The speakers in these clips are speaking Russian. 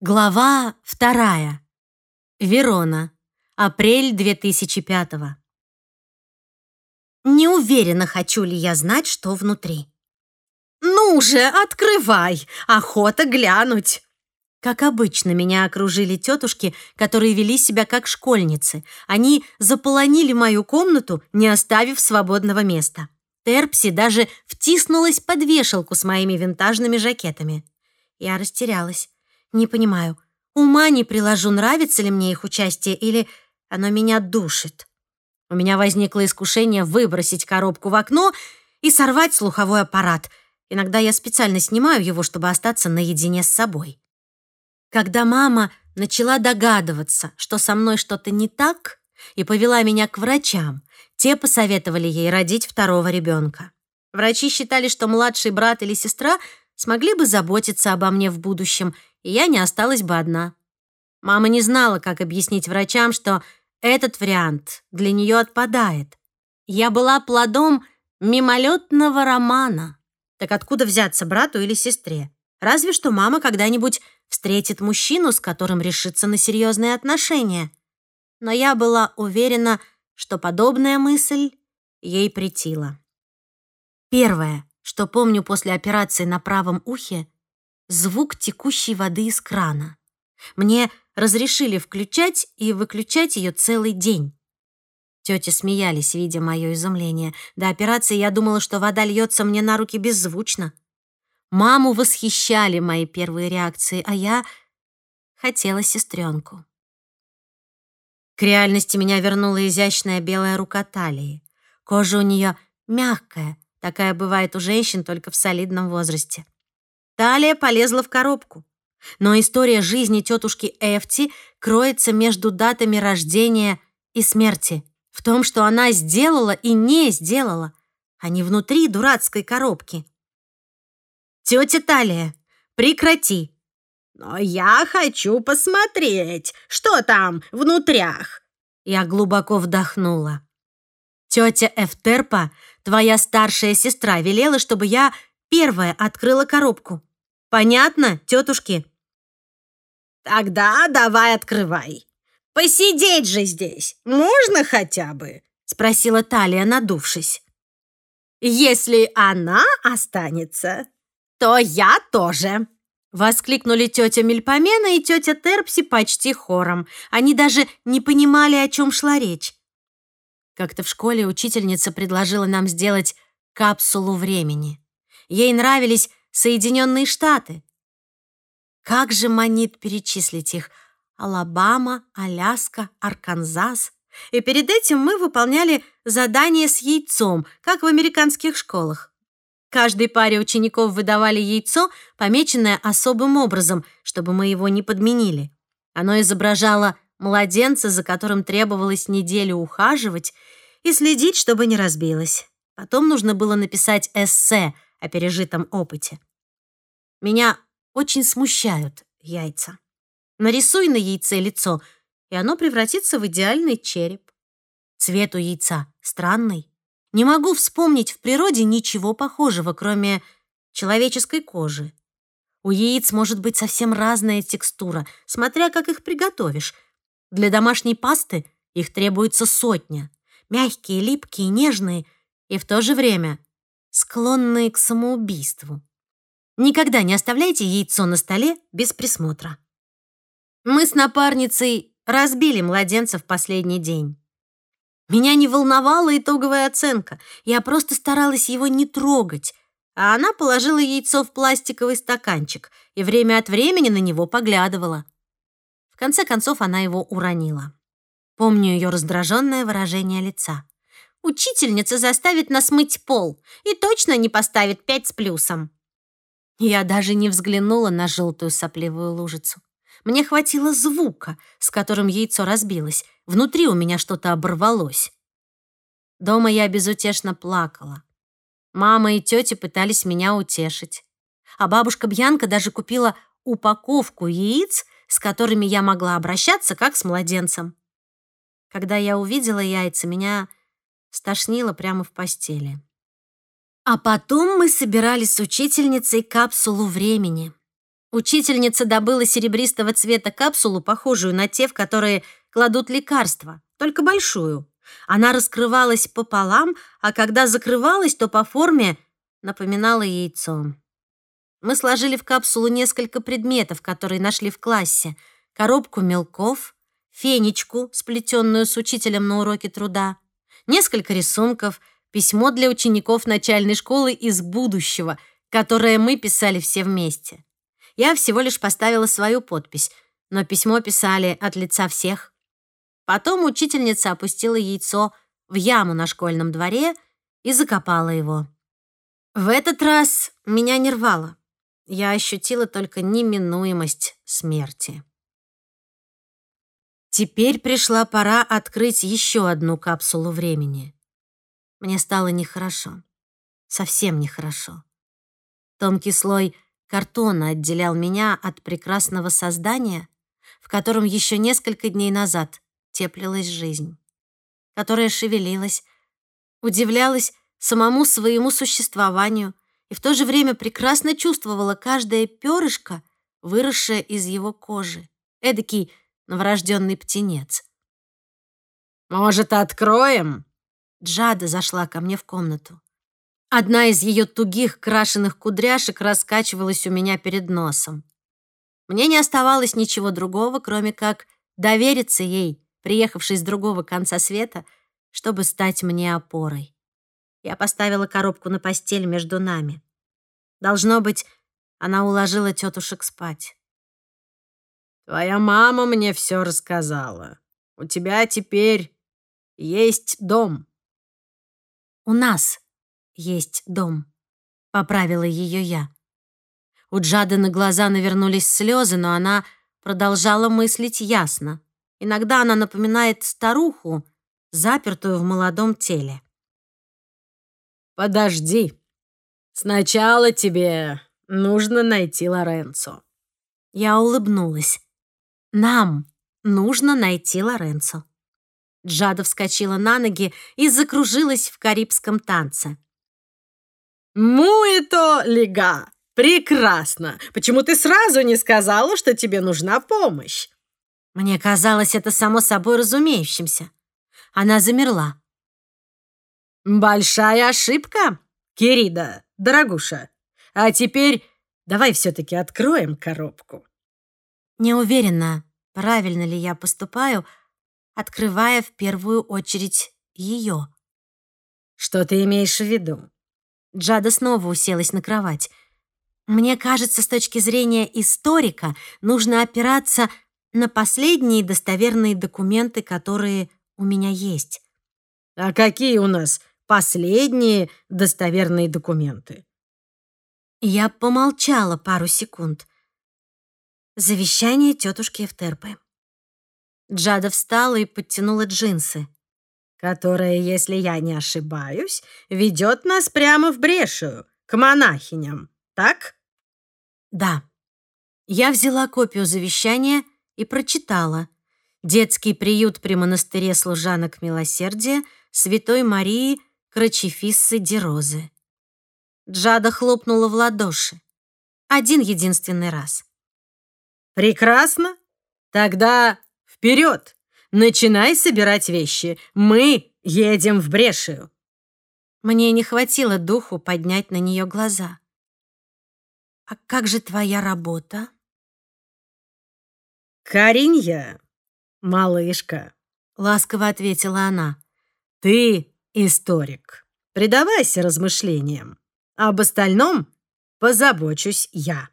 Глава вторая. Верона. Апрель 2005 Не уверена, хочу ли я знать, что внутри. «Ну же, открывай! Охота глянуть!» Как обычно, меня окружили тетушки, которые вели себя как школьницы. Они заполонили мою комнату, не оставив свободного места. Терпси даже втиснулась под вешалку с моими винтажными жакетами. Я растерялась. Не понимаю, ума не приложу, нравится ли мне их участие или оно меня душит. У меня возникло искушение выбросить коробку в окно и сорвать слуховой аппарат. Иногда я специально снимаю его, чтобы остаться наедине с собой. Когда мама начала догадываться, что со мной что-то не так, и повела меня к врачам, те посоветовали ей родить второго ребенка. Врачи считали, что младший брат или сестра смогли бы заботиться обо мне в будущем, и я не осталась бы одна. Мама не знала, как объяснить врачам, что этот вариант для нее отпадает. Я была плодом мимолетного романа. Так откуда взяться брату или сестре? Разве что мама когда-нибудь встретит мужчину, с которым решится на серьезные отношения. Но я была уверена, что подобная мысль ей претила. Первое, что помню после операции на правом ухе, звук текущей воды из крана. Мне разрешили включать и выключать ее целый день. Тети смеялись, видя мое изумление. До операции я думала, что вода льется мне на руки беззвучно. Маму восхищали мои первые реакции, а я хотела сестренку. К реальности меня вернула изящная белая рука талии. Кожа у нее мягкая, такая бывает у женщин только в солидном возрасте. Талия полезла в коробку. Но история жизни тетушки Эфти кроется между датами рождения и смерти. В том, что она сделала и не сделала, а не внутри дурацкой коробки. «Тетя Талия, прекрати!» «Но я хочу посмотреть, что там внутрях!» Я глубоко вдохнула. Тетя Эфтерпа, твоя старшая сестра, велела, чтобы я первая открыла коробку. Понятно, тетушки?» «Тогда давай открывай. Посидеть же здесь можно хотя бы?» спросила Талия, надувшись. «Если она останется, то я тоже!» Воскликнули тетя Мельпомена и тетя Терпси почти хором. Они даже не понимали, о чем шла речь. Как-то в школе учительница предложила нам сделать капсулу времени. Ей нравились Соединенные Штаты. Как же манит перечислить их? Алабама, Аляска, Арканзас. И перед этим мы выполняли задание с яйцом, как в американских школах. Каждой паре учеников выдавали яйцо, помеченное особым образом, чтобы мы его не подменили. Оно изображало младенца, за которым требовалось неделю ухаживать и следить, чтобы не разбилось. Потом нужно было написать эссе о пережитом опыте. Меня очень смущают яйца. Нарисуй на яйце лицо, и оно превратится в идеальный череп. Цвет у яйца странный. Не могу вспомнить в природе ничего похожего, кроме человеческой кожи. У яиц может быть совсем разная текстура, смотря как их приготовишь. Для домашней пасты их требуется сотня. Мягкие, липкие, нежные и в то же время склонные к самоубийству. Никогда не оставляйте яйцо на столе без присмотра. Мы с напарницей разбили младенца в последний день. Меня не волновала итоговая оценка. Я просто старалась его не трогать, а она положила яйцо в пластиковый стаканчик и время от времени на него поглядывала. Конце концов она его уронила. Помню ее раздраженное выражение лица. Учительница заставит нас мыть пол и точно не поставит пять с плюсом. Я даже не взглянула на желтую сопливую лужицу. Мне хватило звука, с которым яйцо разбилось. Внутри у меня что-то оборвалось. Дома я безутешно плакала. Мама и тетя пытались меня утешить. А бабушка Бьянка даже купила упаковку яиц, с которыми я могла обращаться, как с младенцем. Когда я увидела яйца, меня стошнило прямо в постели. А потом мы собирали с учительницей капсулу времени. Учительница добыла серебристого цвета капсулу, похожую на те, в которые кладут лекарства, только большую. Она раскрывалась пополам, а когда закрывалась, то по форме напоминала яйцо. Мы сложили в капсулу несколько предметов, которые нашли в классе. Коробку мелков, фенечку, сплетенную с учителем на уроке труда, несколько рисунков, письмо для учеников начальной школы из будущего, которое мы писали все вместе. Я всего лишь поставила свою подпись, но письмо писали от лица всех. Потом учительница опустила яйцо в яму на школьном дворе и закопала его. В этот раз меня не рвало. Я ощутила только неминуемость смерти. Теперь пришла пора открыть еще одну капсулу времени. Мне стало нехорошо. Совсем нехорошо. Тонкий слой картона отделял меня от прекрасного создания, в котором еще несколько дней назад теплилась жизнь, которая шевелилась, удивлялась самому своему существованию и в то же время прекрасно чувствовала каждое перышко, выросшее из его кожи. Эдакий новорожденный птенец. «Может, откроем?» Джада зашла ко мне в комнату. Одна из ее тугих крашеных кудряшек раскачивалась у меня перед носом. Мне не оставалось ничего другого, кроме как довериться ей, приехавшей с другого конца света, чтобы стать мне опорой. Я поставила коробку на постель между нами. Должно быть, она уложила тетушек спать. «Твоя мама мне все рассказала. У тебя теперь есть дом». «У нас есть дом», — поправила ее я. У Джады на глаза навернулись слезы, но она продолжала мыслить ясно. Иногда она напоминает старуху, запертую в молодом теле. «Подожди. Сначала тебе нужно найти Лоренцо». Я улыбнулась. «Нам нужно найти Лоренцо». Джада вскочила на ноги и закружилась в карибском танце. «Муэто лига! Прекрасно! Почему ты сразу не сказала, что тебе нужна помощь?» Мне казалось это само собой разумеющимся. Она замерла. «Большая ошибка, Кирида, дорогуша. А теперь давай все-таки откроем коробку». Не уверена, правильно ли я поступаю, открывая в первую очередь ее. «Что ты имеешь в виду?» Джада снова уселась на кровать. «Мне кажется, с точки зрения историка, нужно опираться на последние достоверные документы, которые у меня есть». «А какие у нас последние достоверные документы?» Я помолчала пару секунд. Завещание тетушки Эфтерпы. Джада встала и подтянула джинсы которая, если я не ошибаюсь, ведет нас прямо в брешую, к монахиням, так? Да. Я взяла копию завещания и прочитала. Детский приют при монастыре служанок милосердия Святой Марии Крачефиссы Дерозы. Джада хлопнула в ладоши. Один единственный раз. «Прекрасно! Тогда вперед!» Начинай собирать вещи. Мы едем в Брешию». Мне не хватило духу поднять на нее глаза. «А как же твоя работа?» «Каринья, малышка», — ласково ответила она, — «ты историк. Предавайся размышлениям. Об остальном позабочусь я».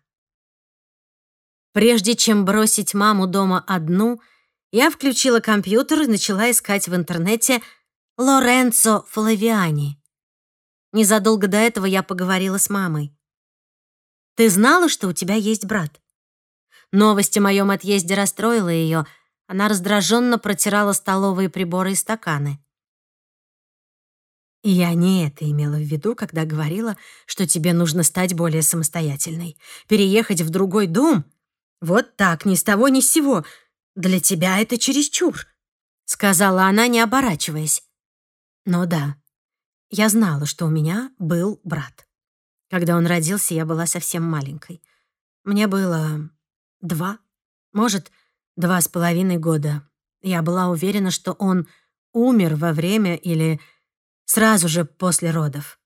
Прежде чем бросить маму дома одну — я включила компьютер и начала искать в интернете Лоренцо Флавиани. Незадолго до этого я поговорила с мамой. «Ты знала, что у тебя есть брат?» Новость о моем отъезде расстроила ее. Она раздраженно протирала столовые приборы и стаканы. «Я не это имела в виду, когда говорила, что тебе нужно стать более самостоятельной. Переехать в другой дом? Вот так, ни с того ни с сего. «Для тебя это чересчур», — сказала она, не оборачиваясь. Но да, я знала, что у меня был брат. Когда он родился, я была совсем маленькой. Мне было два, может, два с половиной года. Я была уверена, что он умер во время или сразу же после родов.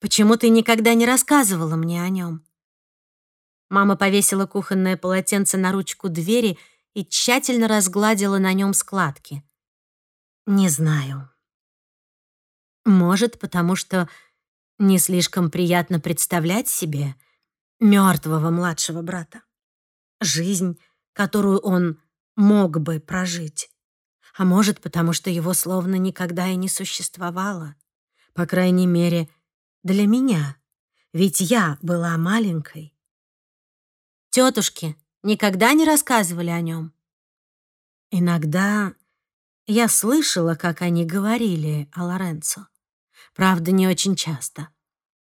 Почему ты никогда не рассказывала мне о нем? Мама повесила кухонное полотенце на ручку двери и тщательно разгладила на нем складки. Не знаю. Может, потому что не слишком приятно представлять себе мертвого младшего брата. Жизнь, которую он мог бы прожить. А может, потому что его словно никогда и не существовало. По крайней мере, для меня. Ведь я была маленькой. Тетушки никогда не рассказывали о нем. Иногда я слышала, как они говорили о Лоренцо. Правда, не очень часто.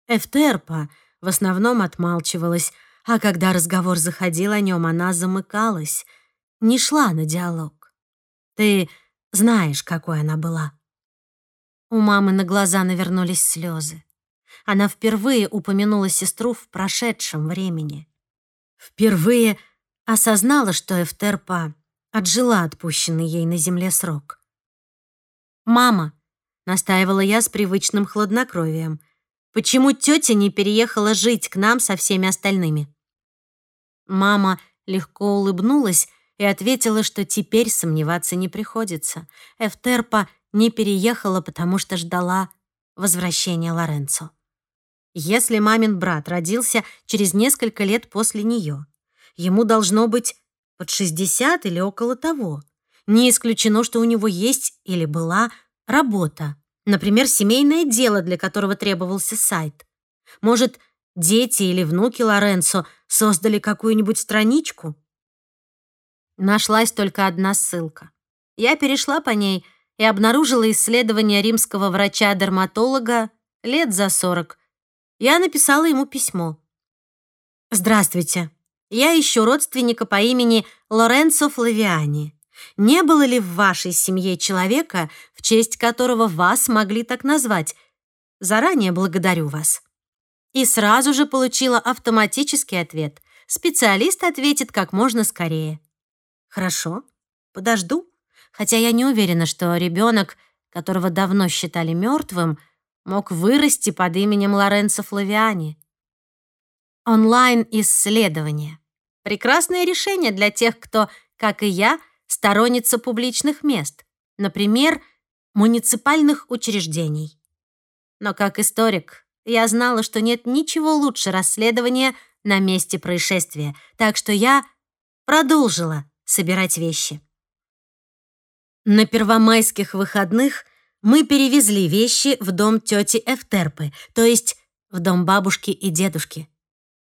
Эфтерпа в основном отмалчивалась, а когда разговор заходил о нем, она замыкалась, не шла на диалог. Ты знаешь, какой она была. У мамы на глаза навернулись слезы. Она впервые упомянула сестру в прошедшем времени. Впервые осознала, что Эфтерпа отжила отпущенный ей на земле срок. «Мама», — настаивала я с привычным хладнокровием, «почему тетя не переехала жить к нам со всеми остальными?» Мама легко улыбнулась и ответила, что теперь сомневаться не приходится. Эфтерпа не переехала, потому что ждала возвращения Лоренцо. Если мамин брат родился через несколько лет после нее, ему должно быть под 60 или около того. Не исключено, что у него есть или была работа, например, семейное дело, для которого требовался сайт. Может, дети или внуки Лоренцо создали какую-нибудь страничку? Нашлась только одна ссылка. Я перешла по ней и обнаружила исследование римского врача-дерматолога лет за 40. Я написала ему письмо. «Здравствуйте. Я ищу родственника по имени Лоренцо Флавиани. Не было ли в вашей семье человека, в честь которого вас могли так назвать? Заранее благодарю вас». И сразу же получила автоматический ответ. Специалист ответит как можно скорее. «Хорошо, подожду». Хотя я не уверена, что ребенок, которого давно считали мертвым, мог вырасти под именем Лоренцо Флавиани. Онлайн-исследование. Прекрасное решение для тех, кто, как и я, сторонница публичных мест, например, муниципальных учреждений. Но как историк, я знала, что нет ничего лучше расследования на месте происшествия, так что я продолжила собирать вещи. На первомайских выходных мы перевезли вещи в дом тети Эфтерпы, то есть в дом бабушки и дедушки.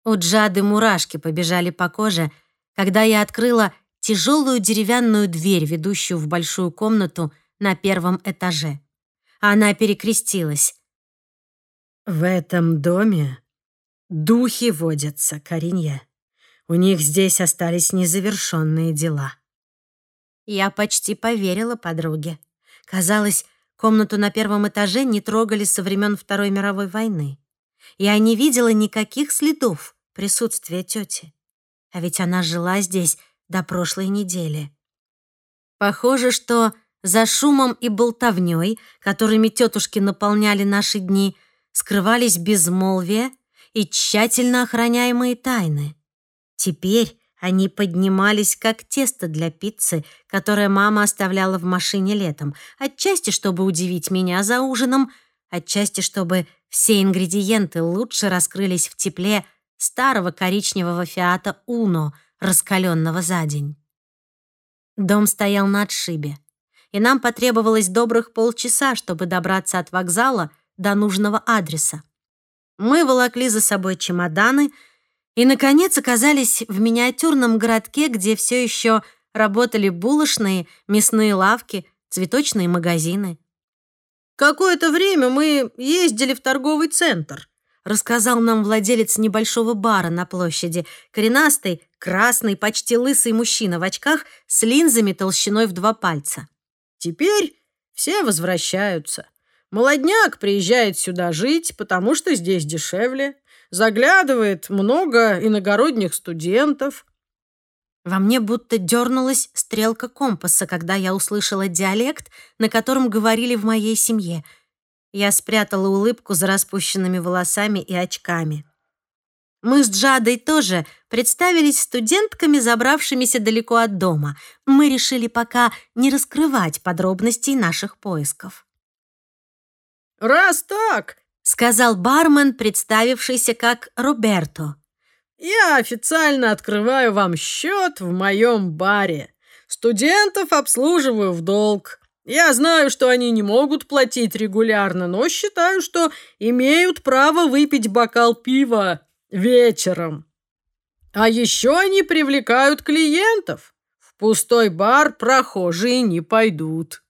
У Джады мурашки побежали по коже, когда я открыла тяжелую деревянную дверь, ведущую в большую комнату на первом этаже. Она перекрестилась. «В этом доме духи водятся, Каринья. У них здесь остались незавершенные дела». Я почти поверила подруге. Казалось, комнату на первом этаже не трогали со времен Второй мировой войны. Я не видела никаких следов присутствия тети. А ведь она жила здесь до прошлой недели. Похоже, что за шумом и болтовнёй, которыми тетушки наполняли наши дни, скрывались безмолвие и тщательно охраняемые тайны. Теперь они поднимались как тесто для пиццы, которое мама оставляла в машине летом, отчасти чтобы удивить меня за ужином, отчасти чтобы все ингредиенты лучше раскрылись в тепле старого коричневого Фиата Уно, раскаленного за день. Дом стоял на отшибе, и нам потребовалось добрых полчаса, чтобы добраться от вокзала до нужного адреса. Мы волокли за собой чемоданы и, наконец, оказались в миниатюрном городке, где все еще работали булочные, мясные лавки, цветочные магазины. Какое-то время мы ездили в торговый центр, рассказал нам владелец небольшого бара на площади, коренастый, красный, почти лысый мужчина в очках с линзами толщиной в два пальца. Теперь все возвращаются. Молодняк приезжает сюда жить, потому что здесь дешевле. Заглядывает много иногородних студентов». Во мне будто дернулась стрелка компаса, когда я услышала диалект, на котором говорили в моей семье. Я спрятала улыбку за распущенными волосами и очками. Мы с Джадой тоже представились студентками, забравшимися далеко от дома. Мы решили пока не раскрывать подробностей наших поисков. «Раз так», — сказал бармен, представившийся как Роберто. «Я официально открываю вам счет в моем баре. Студентов обслуживаю в долг. Я знаю, что они не могут платить регулярно, но считаю, что имеют право выпить бокал пива вечером. А еще они привлекают клиентов. В пустой бар прохожие не пойдут.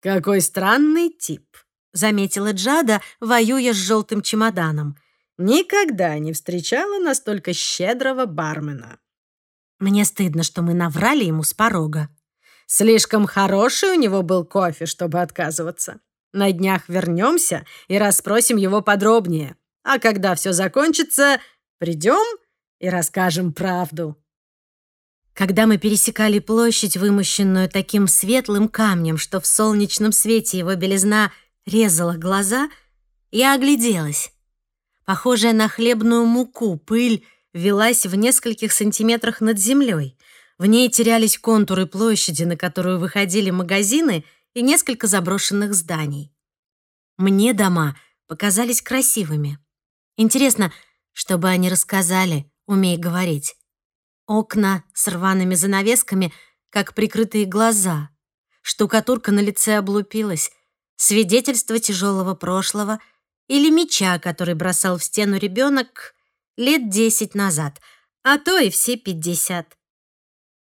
Какой странный тип, заметила Джада, воюя с желтым чемоданом. Никогда не встречала настолько щедрого бармена. Мне стыдно, что мы наврали ему с порога. Слишком хороший у него был кофе, чтобы отказываться. На днях вернемся и расспросим его подробнее. А когда все закончится, придем и расскажем правду. Когда мы пересекали площадь, вымощенную таким светлым камнем, что в солнечном свете его белизна резала глаза, я огляделась. Похожая на хлебную муку, пыль велась в нескольких сантиметрах над землей. В ней терялись контуры площади, на которую выходили магазины и несколько заброшенных зданий. Мне дома показались красивыми. Интересно, что бы они рассказали, умея говорить. Окна с рваными занавесками, как прикрытые глаза. Штукатурка на лице облупилась. Свидетельство тяжелого прошлого или меча, который бросал в стену ребенок лет десять назад, а то и все пятьдесят.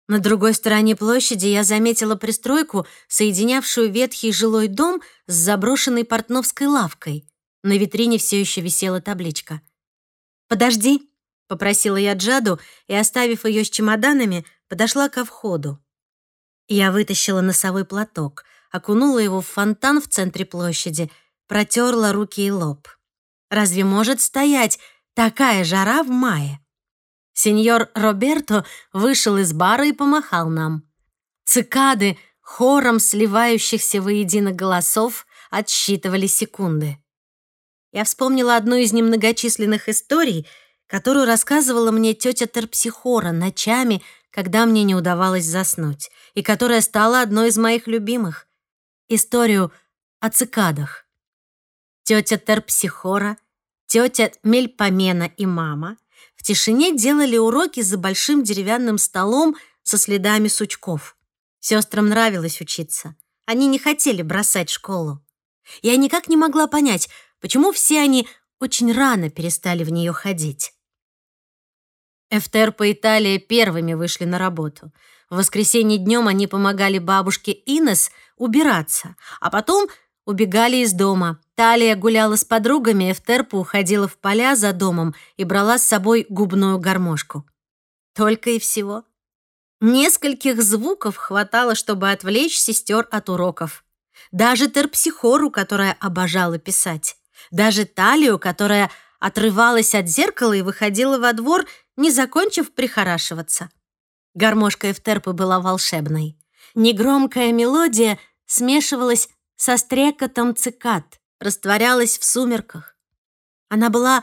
На другой стороне площади я заметила пристройку, соединявшую ветхий жилой дом с заброшенной портновской лавкой. На витрине все еще висела табличка. «Подожди», — попросила я Джаду и, оставив ее с чемоданами, подошла ко входу. Я вытащила носовой платок, окунула его в фонтан в центре площади, протерла руки и лоб. Разве может стоять такая жара в мае? Сеньор Роберто вышел из бара и помахал нам. Цикады, хором сливающихся воедино голосов, отсчитывали секунды я вспомнила одну из немногочисленных историй, которую рассказывала мне тетя Терпсихора ночами, когда мне не удавалось заснуть, и которая стала одной из моих любимых. Историю о цикадах. Тетя Терпсихора, тетя Мельпомена и мама в тишине делали уроки за большим деревянным столом со следами сучков. Сестрам нравилось учиться. Они не хотели бросать школу. Я никак не могла понять, Почему все они очень рано перестали в нее ходить? Эфтерпа и Италия первыми вышли на работу. В воскресенье днем они помогали бабушке Инес убираться, а потом убегали из дома. Талия гуляла с подругами, Эфтерпа уходила в поля за домом и брала с собой губную гармошку. Только и всего. Нескольких звуков хватало, чтобы отвлечь сестер от уроков. Даже терпсихору, которая обожала писать. Даже талию, которая отрывалась от зеркала и выходила во двор, не закончив прихорашиваться. Гармошка Эфтерпы была волшебной. Негромкая мелодия смешивалась со стрекотом цикад, растворялась в сумерках. Она была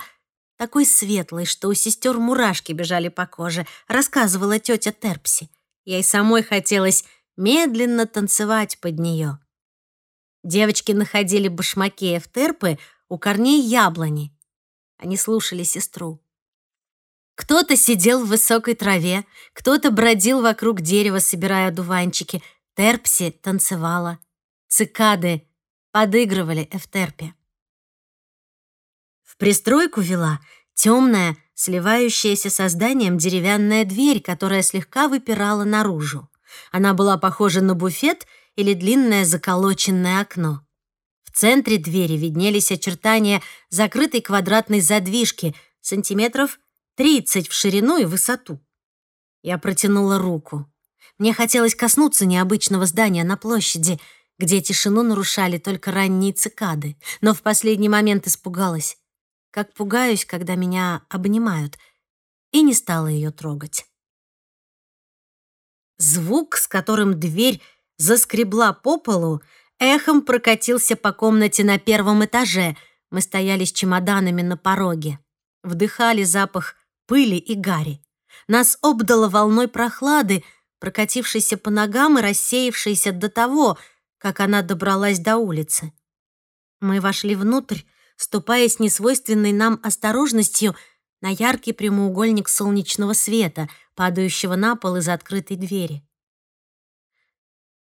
такой светлой, что у сестер мурашки бежали по коже, рассказывала тетя Терпси. Ей самой хотелось медленно танцевать под нее. Девочки находили башмаки Эфтерпы у корней яблони. Они слушали сестру. Кто-то сидел в высокой траве, кто-то бродил вокруг дерева, собирая дуванчики. Терпси танцевала. Цикады подыгрывали Эфтерпе. В пристройку вела темная, сливающаяся со зданием деревянная дверь, которая слегка выпирала наружу. Она была похожа на буфет или длинное заколоченное окно центре двери виднелись очертания закрытой квадратной задвижки сантиметров 30 в ширину и высоту. Я протянула руку. Мне хотелось коснуться необычного здания на площади, где тишину нарушали только ранние цикады, но в последний момент испугалась. как пугаюсь, когда меня обнимают, и не стала ее трогать. Звук, с которым дверь заскребла по полу, эхом прокатился по комнате на первом этаже. Мы стояли с чемоданами на пороге. Вдыхали запах пыли и гари. Нас обдало волной прохлады, прокатившейся по ногам и рассеявшейся до того, как она добралась до улицы. Мы вошли внутрь, ступая с несвойственной нам осторожностью на яркий прямоугольник солнечного света, падающего на пол из открытой двери.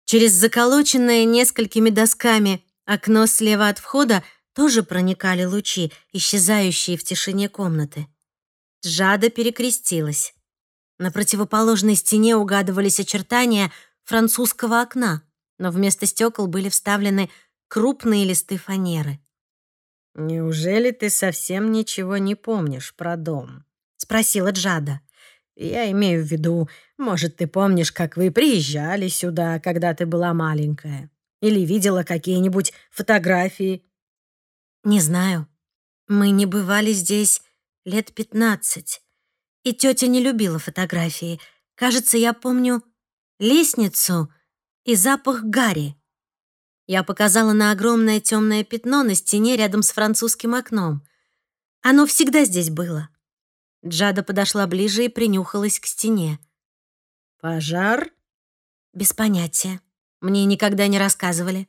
Через заколоченное несколькими досками окно слева от входа тоже проникали лучи, исчезающие в тишине комнаты. Джада перекрестилась. На противоположной стене угадывались очертания французского окна, но вместо стекол были вставлены крупные листы фанеры. «Неужели ты совсем ничего не помнишь про дом?» — спросила Джада. «Я имею в виду, может, ты помнишь, как вы приезжали сюда, когда ты была маленькая? Или видела какие-нибудь фотографии?» «Не знаю. Мы не бывали здесь лет пятнадцать. И тетя не любила фотографии. Кажется, я помню лестницу и запах гари. Я показала на огромное темное пятно на стене рядом с французским окном. Оно всегда здесь было. Джада подошла ближе и принюхалась к стене. «Пожар?» «Без понятия. Мне никогда не рассказывали».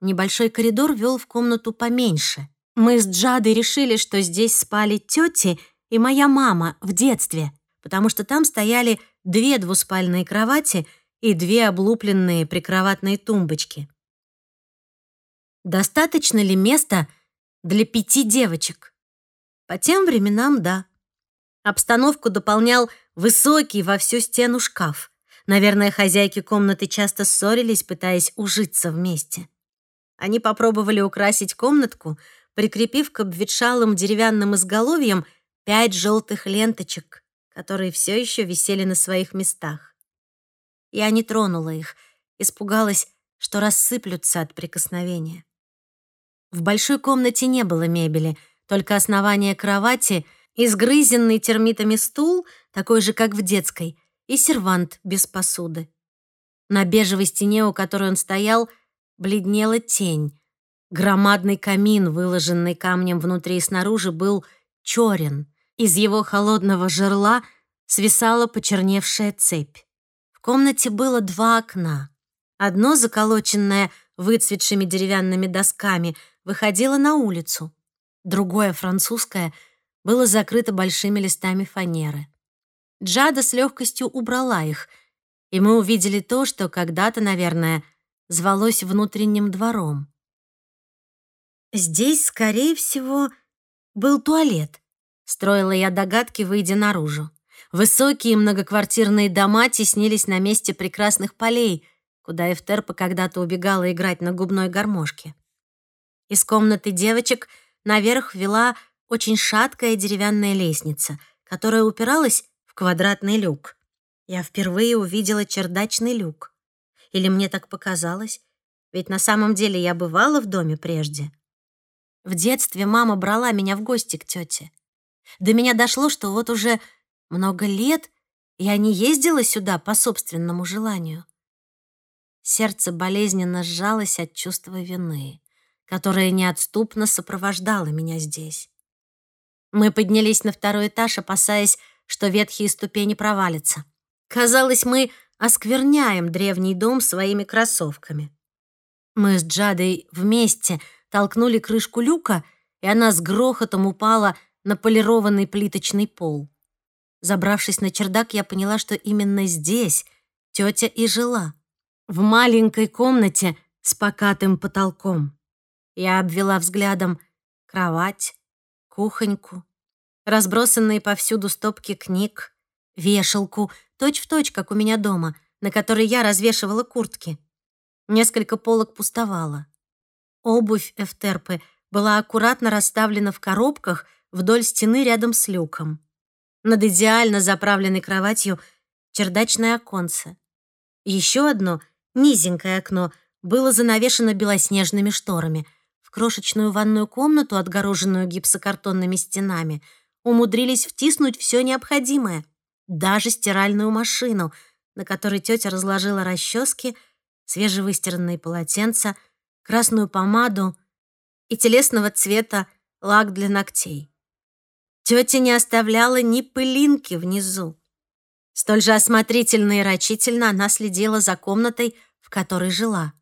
Небольшой коридор вел в комнату поменьше. Мы с Джадой решили, что здесь спали тети и моя мама в детстве, потому что там стояли две двуспальные кровати и две облупленные прикроватные тумбочки. Достаточно ли места для пяти девочек? По тем временам, да. Обстановку дополнял высокий во всю стену шкаф. Наверное, хозяйки комнаты часто ссорились, пытаясь ужиться вместе. Они попробовали украсить комнатку, прикрепив к обветшалым деревянным изголовьям пять желтых ленточек, которые все еще висели на своих местах. Я не тронула их, испугалась, что рассыплются от прикосновения. В большой комнате не было мебели, только основание кровати, изгрызенный термитами стул, такой же, как в детской, и сервант без посуды. На бежевой стене, у которой он стоял, бледнела тень. Громадный камин, выложенный камнем внутри и снаружи, был черен. Из его холодного жерла свисала почерневшая цепь. В комнате было два окна. Одно, заколоченное выцветшими деревянными досками, выходило на улицу. Другое, французское, было закрыто большими листами фанеры. Джада с легкостью убрала их, и мы увидели то, что когда-то, наверное, звалось внутренним двором. Здесь, скорее всего, был туалет. Строила я догадки, выйдя наружу. Высокие многоквартирные дома теснились на месте прекрасных полей, куда Эфтерпа когда-то убегала играть на губной гармошке. Из комнаты девочек наверх вела очень шаткая деревянная лестница, которая упиралась в квадратный люк. Я впервые увидела чердачный люк. Или мне так показалось? Ведь на самом деле я бывала в доме прежде. В детстве мама брала меня в гости к тете. До меня дошло, что вот уже много лет я не ездила сюда по собственному желанию. Сердце болезненно сжалось от чувства вины, которое неотступно сопровождало меня здесь. Мы поднялись на второй этаж, опасаясь, что ветхие ступени провалятся. Казалось, мы оскверняем древний дом своими кроссовками. Мы с Джадой вместе толкнули крышку люка, и она с грохотом упала на полированный плиточный пол. Забравшись на чердак, я поняла, что именно здесь тетя и жила. В маленькой комнате с покатым потолком. Я обвела взглядом кровать, кухоньку, разбросанные повсюду стопки книг, вешалку, точь-в-точь, точь, как у меня дома, на которой я развешивала куртки. Несколько полок пустовало. Обувь Эфтерпы была аккуратно расставлена в коробках вдоль стены рядом с люком. Над идеально заправленной кроватью чердачное оконце. Еще одно, низенькое окно, было занавешено белоснежными шторами. В крошечную ванную комнату, отгороженную гипсокартонными стенами, умудрились втиснуть все необходимое, даже стиральную машину, на которой тетя разложила расчески, свежевыстиранные полотенца, красную помаду и телесного цвета лак для ногтей. Тетя не оставляла ни пылинки внизу. Столь же осмотрительно и рачительно она следила за комнатой, в которой жила.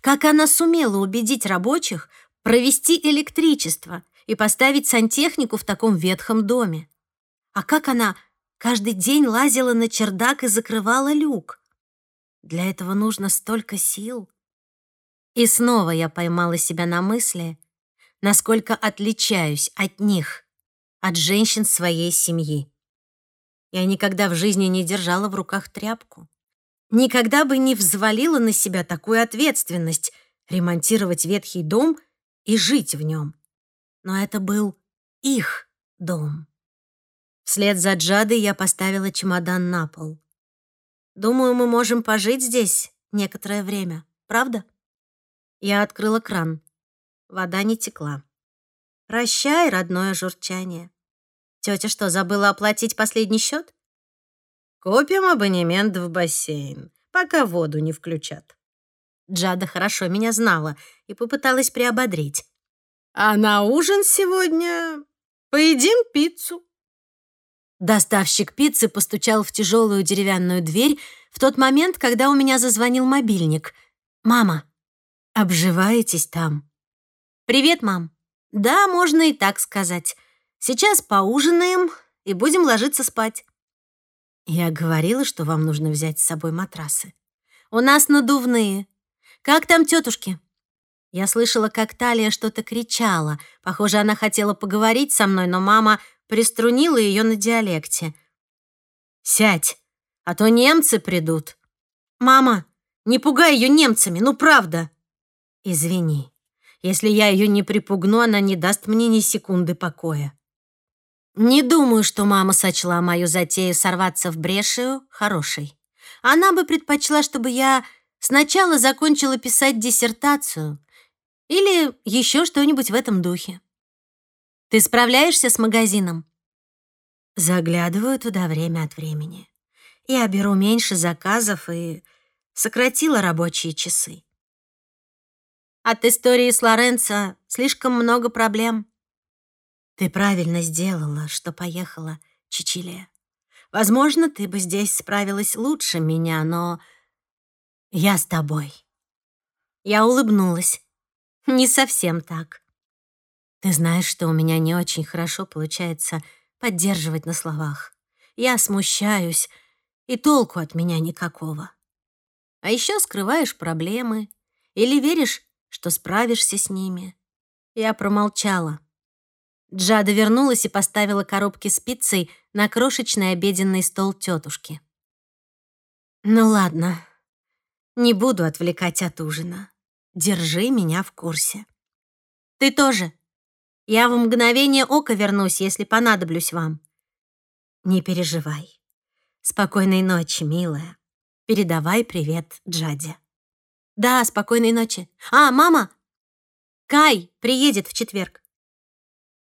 Как она сумела убедить рабочих провести электричество и поставить сантехнику в таком ветхом доме? А как она каждый день лазила на чердак и закрывала люк? Для этого нужно столько сил. И снова я поймала себя на мысли, насколько отличаюсь от них, от женщин своей семьи. Я никогда в жизни не держала в руках тряпку. Никогда бы не взвалила на себя такую ответственность ремонтировать ветхий дом и жить в нем. Но это был их дом. Вслед за Джадой я поставила чемодан на пол. Думаю, мы можем пожить здесь некоторое время, правда? Я открыла кран. Вода не текла. Прощай, родное журчание. Тетя что, забыла оплатить последний счет? Купим абонемент в бассейн, пока воду не включат. Джада хорошо меня знала и попыталась приободрить. А на ужин сегодня поедим пиццу. Доставщик пиццы постучал в тяжелую деревянную дверь в тот момент, когда у меня зазвонил мобильник. «Мама, обживаетесь там?» «Привет, мам». «Да, можно и так сказать. Сейчас поужинаем и будем ложиться спать». Я говорила, что вам нужно взять с собой матрасы. У нас надувные. Как там тетушки? Я слышала, как Талия что-то кричала. Похоже, она хотела поговорить со мной, но мама приструнила ее на диалекте. «Сядь, а то немцы придут». «Мама, не пугай ее немцами, ну правда». «Извини, если я ее не припугну, она не даст мне ни секунды покоя». Не думаю, что мама сочла мою затею сорваться в брешию хорошей. Она бы предпочла, чтобы я сначала закончила писать диссертацию или еще что-нибудь в этом духе. Ты справляешься с магазином? Заглядываю туда время от времени. Я беру меньше заказов и сократила рабочие часы. От истории с Лоренцо слишком много проблем. Ты правильно сделала, что поехала, Чичилия. Возможно, ты бы здесь справилась лучше меня, но я с тобой. Я улыбнулась. Не совсем так. Ты знаешь, что у меня не очень хорошо получается поддерживать на словах. Я смущаюсь, и толку от меня никакого. А еще скрываешь проблемы или веришь, что справишься с ними. Я промолчала. Джада вернулась и поставила коробки с пиццей на крошечный обеденный стол тетушки. «Ну ладно, не буду отвлекать от ужина. Держи меня в курсе. Ты тоже. Я в мгновение ока вернусь, если понадоблюсь вам. Не переживай. Спокойной ночи, милая. Передавай привет Джаде. Да, спокойной ночи. А, мама! Кай приедет в четверг.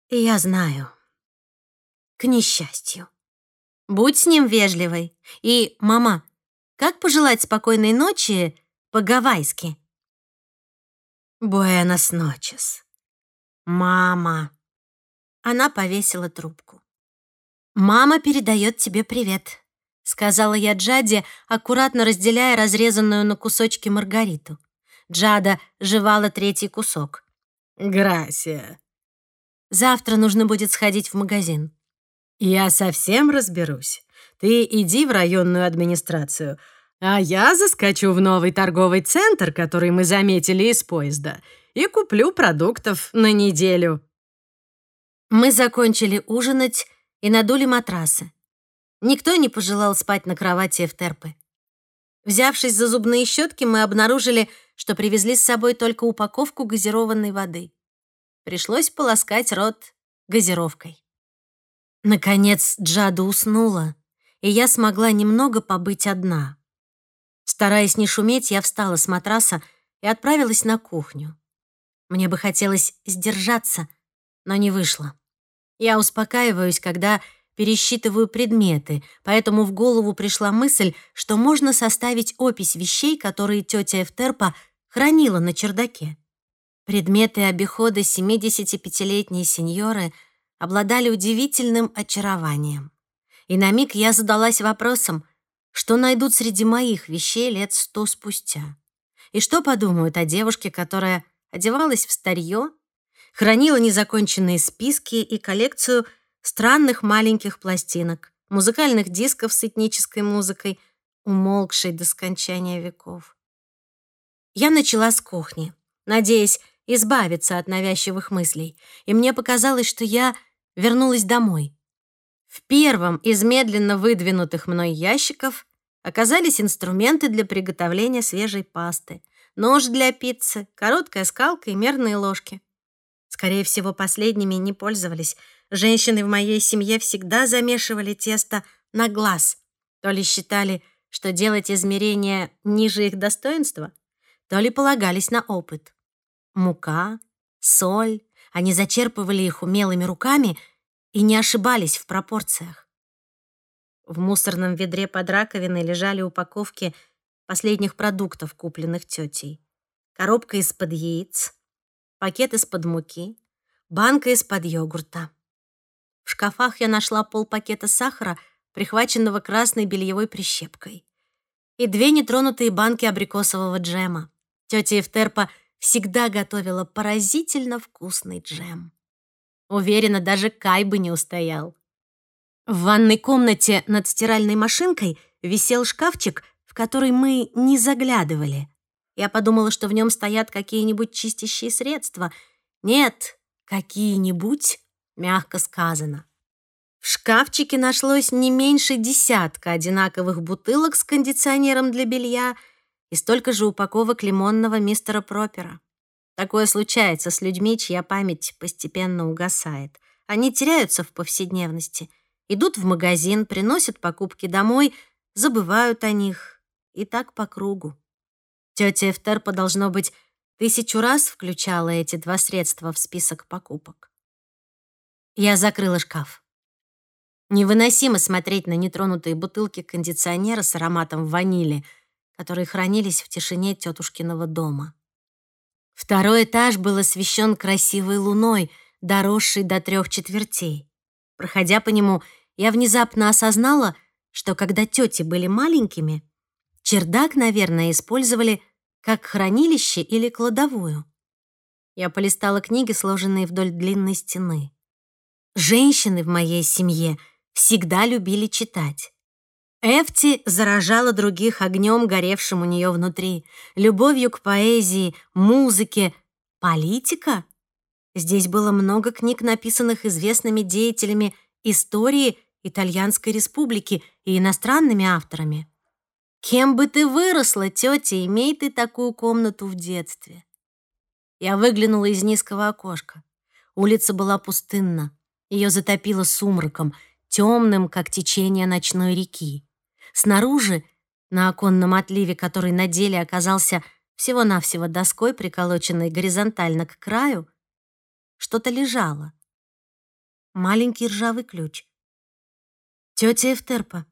Я знаю. К несчастью. Будь с ним вежливой. И, мама, как пожелать спокойной ночи по-гавайски? Буэнос ночес. Мама. Она повесила трубку. Мама передает тебе привет, сказала я Джаде, аккуратно разделяя разрезанную на кусочки маргариту. Джада жевала третий кусок. «Грасия», Завтра нужно будет сходить в магазин. Я совсем разберусь. Ты иди в районную администрацию, а я заскочу в новый торговый центр, который мы заметили из поезда, и куплю продуктов на неделю. Мы закончили ужинать и надули матрасы. Никто не пожелал спать на кровати в терпы. Взявшись за зубные щетки, мы обнаружили, что привезли с собой только упаковку газированной воды. Пришлось полоскать рот газировкой. Наконец Джада уснула, и я смогла немного побыть одна. Стараясь не шуметь, я встала с матраса и отправилась на кухню. Мне бы хотелось сдержаться, но не вышло. Я успокаиваюсь, когда пересчитываю предметы, поэтому в голову пришла мысль, что можно составить опись вещей, которые тетя Эфтерпа хранила на чердаке. Предметы обихода 75-летней сеньоры обладали удивительным очарованием. И на миг я задалась вопросом, что найдут среди моих вещей лет сто спустя. И что подумают о девушке, которая одевалась в старье, хранила незаконченные списки и коллекцию странных маленьких пластинок, музыкальных дисков с этнической музыкой, умолкшей до скончания веков. Я начала с кухни, надеясь избавиться от навязчивых мыслей, и мне показалось, что я вернулась домой. В первом из медленно выдвинутых мной ящиков оказались инструменты для приготовления свежей пасты, нож для пиццы, короткая скалка и мерные ложки. Скорее всего, последними не пользовались. Женщины в моей семье всегда замешивали тесто на глаз. То ли считали, что делать измерения ниже их достоинства, то ли полагались на опыт. Мука, соль, они зачерпывали их умелыми руками и не ошибались в пропорциях. В мусорном ведре под раковиной лежали упаковки последних продуктов, купленных тетей. Коробка из-под яиц, пакет из-под муки, банка из-под йогурта. В шкафах я нашла полпакета сахара, прихваченного красной бельевой прищепкой, и две нетронутые банки абрикосового джема. Тетя Евтерпа всегда готовила поразительно вкусный джем. Уверена, даже Кай бы не устоял. В ванной комнате над стиральной машинкой висел шкафчик, в который мы не заглядывали. Я подумала, что в нем стоят какие-нибудь чистящие средства. Нет, какие-нибудь, мягко сказано. В шкафчике нашлось не меньше десятка одинаковых бутылок с кондиционером для белья и столько же упаковок лимонного мистера Пропера. Такое случается с людьми, чья память постепенно угасает. Они теряются в повседневности — идут в магазин, приносят покупки домой, забывают о них. И так по кругу. Тетя Эфтерпа, должно быть, тысячу раз включала эти два средства в список покупок. Я закрыла шкаф. Невыносимо смотреть на нетронутые бутылки кондиционера с ароматом ванили, которые хранились в тишине тетушкиного дома. Второй этаж был освещен красивой луной, доросшей до трех четвертей. Проходя по нему, я внезапно осознала, что когда тети были маленькими, чердак, наверное, использовали как хранилище или кладовую. Я полистала книги, сложенные вдоль длинной стены. Женщины в моей семье всегда любили читать. Эфти заражала других огнем, горевшим у нее внутри, любовью к поэзии, музыке, политика. Здесь было много книг, написанных известными деятелями истории Итальянской республики и иностранными авторами. Кем бы ты выросла, тетя, имей ты такую комнату в детстве. Я выглянула из низкого окошка. Улица была пустынна. Ее затопило сумраком, темным, как течение ночной реки. Снаружи, на оконном отливе, который на деле оказался всего-навсего доской, приколоченной горизонтально к краю, что-то лежало. Маленький ржавый ключ. Тетя Эфтерпа,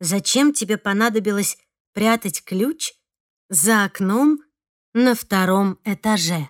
зачем тебе понадобилось прятать ключ за окном на втором этаже?